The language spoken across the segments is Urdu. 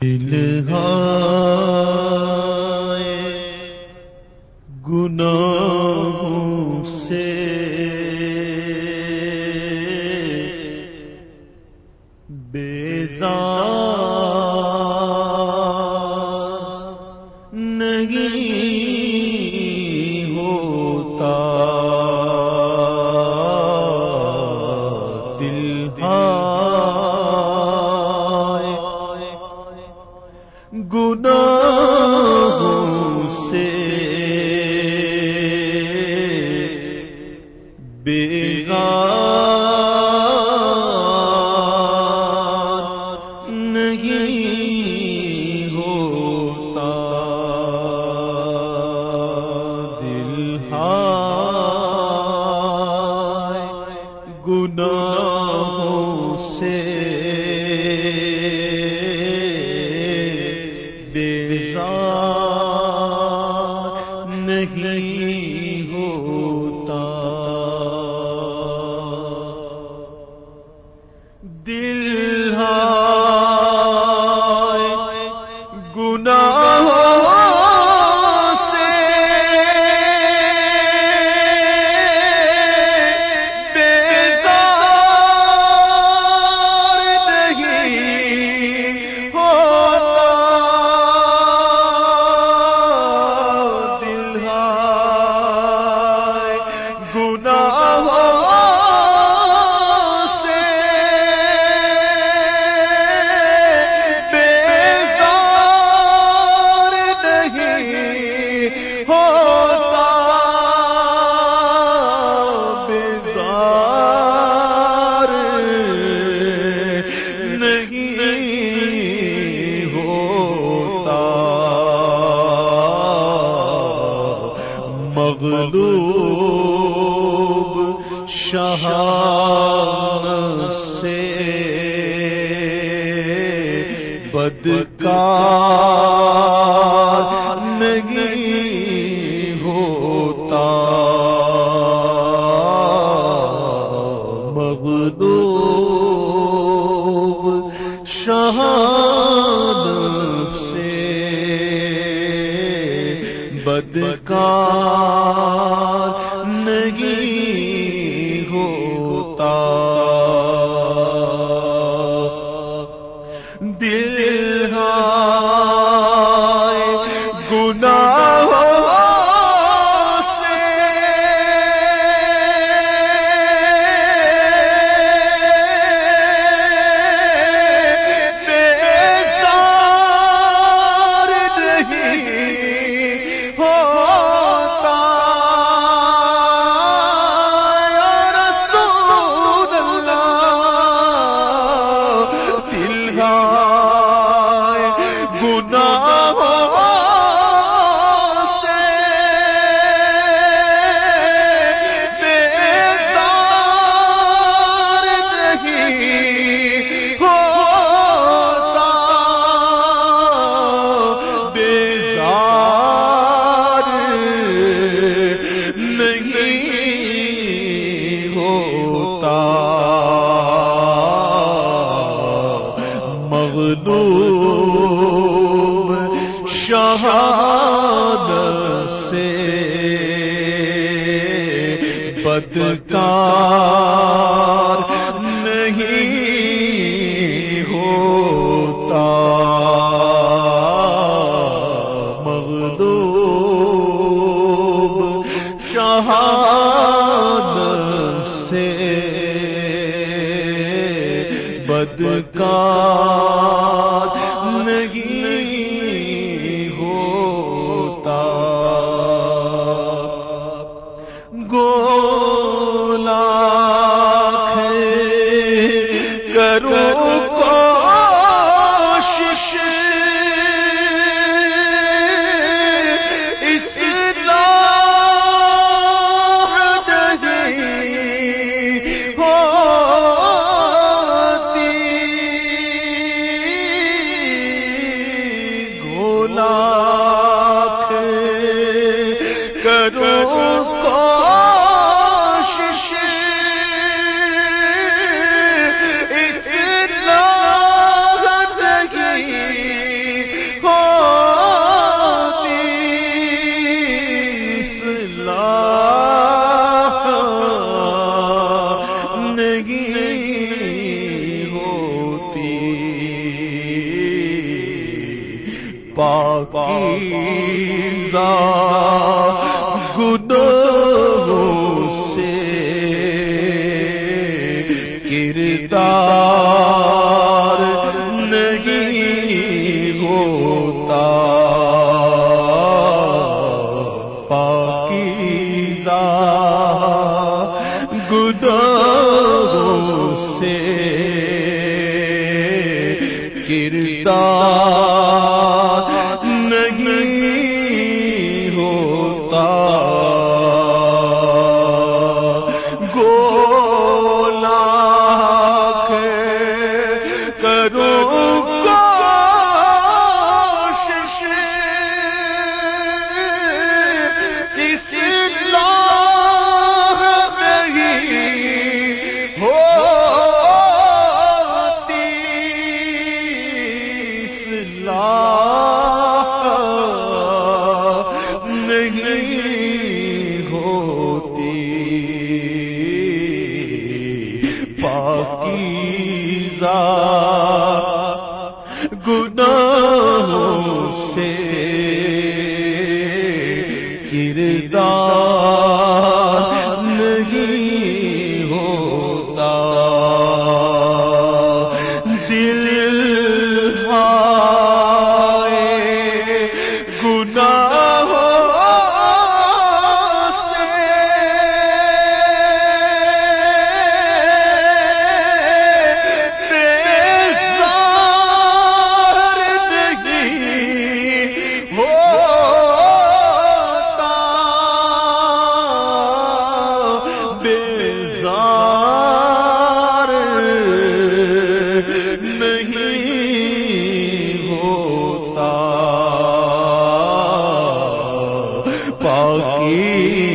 دل الہا گنا نہیں مغلوب شہان سے بدکار ہوتا مغلوب شہاد سے بدتا بدکار پاکیزہ گد سے کردار نہیں ہوتا۔ پاکیزہ سے کردار اسلام۔ کی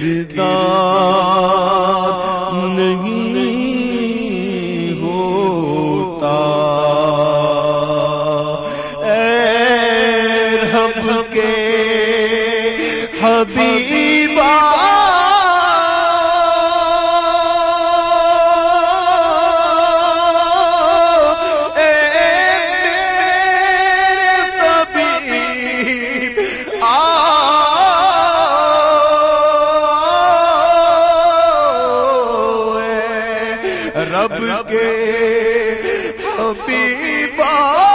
کردار رب کے حبیبہ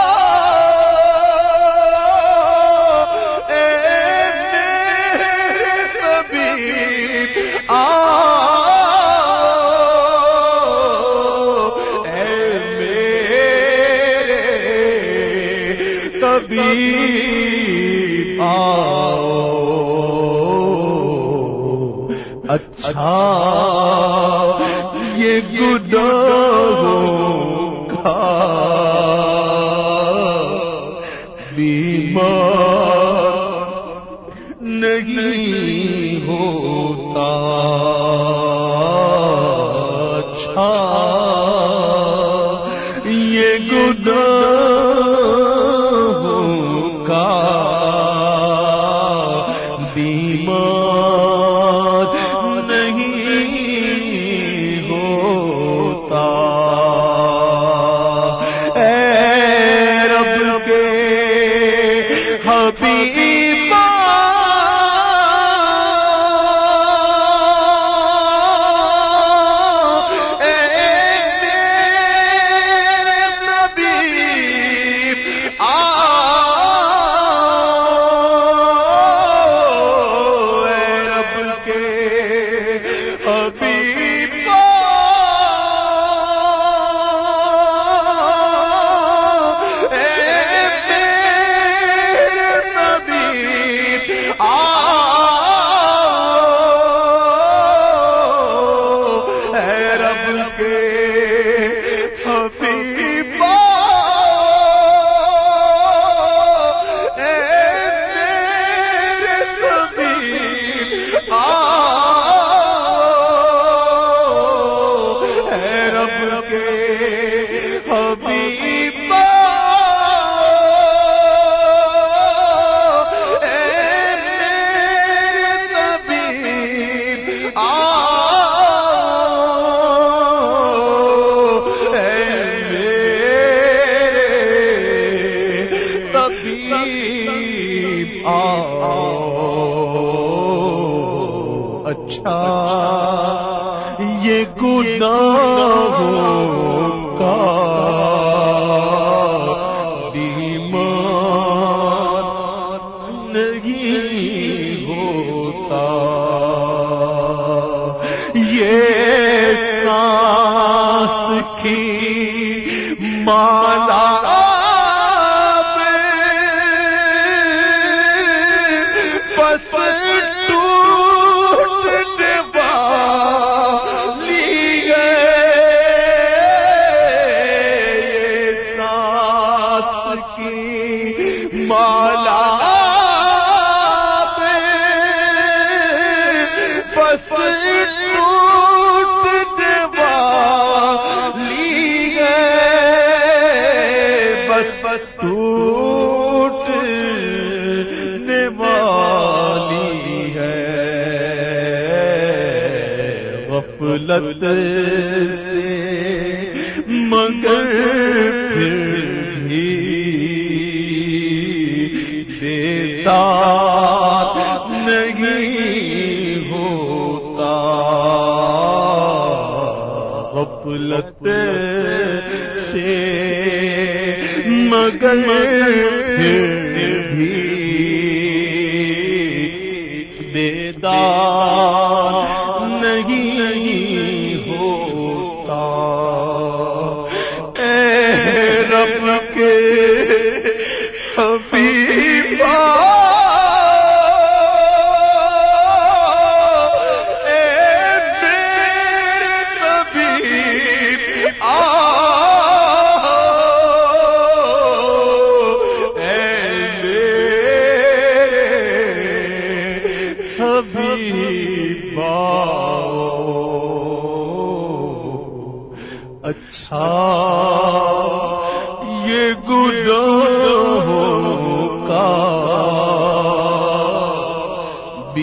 گڈو کی مالا بس ساس کی مالا در سے مگر پھر بھی دیتا نہیں ہوتا۔ غفلت سے مگر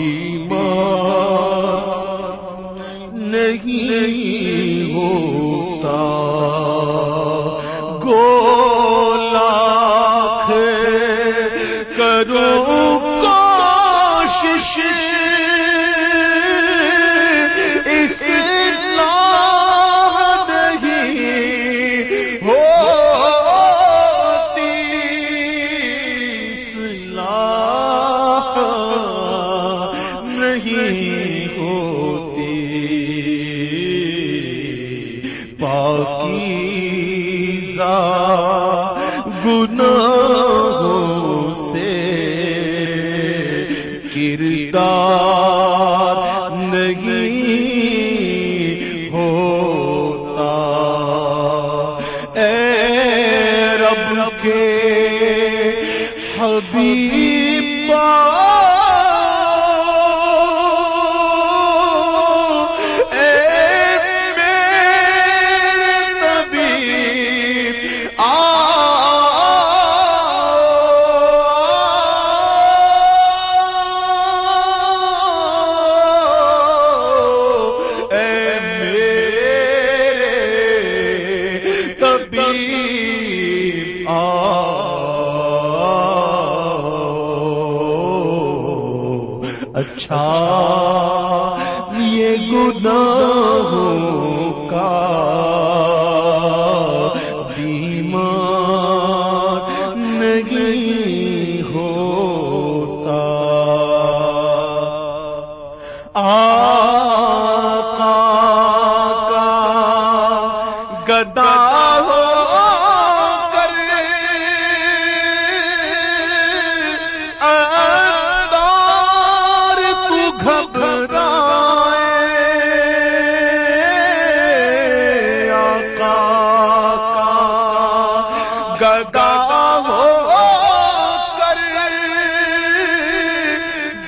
بیمار نہیں ہوتا۔ زار گدا ہو کر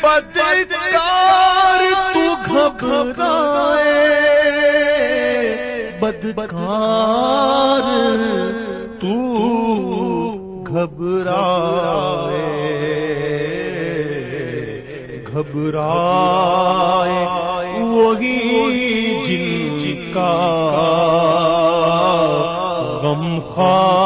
بدکار تو گھبرائے، بدکار تو گھبرائے گھبرائے۔ وہی جی کا غم خواہ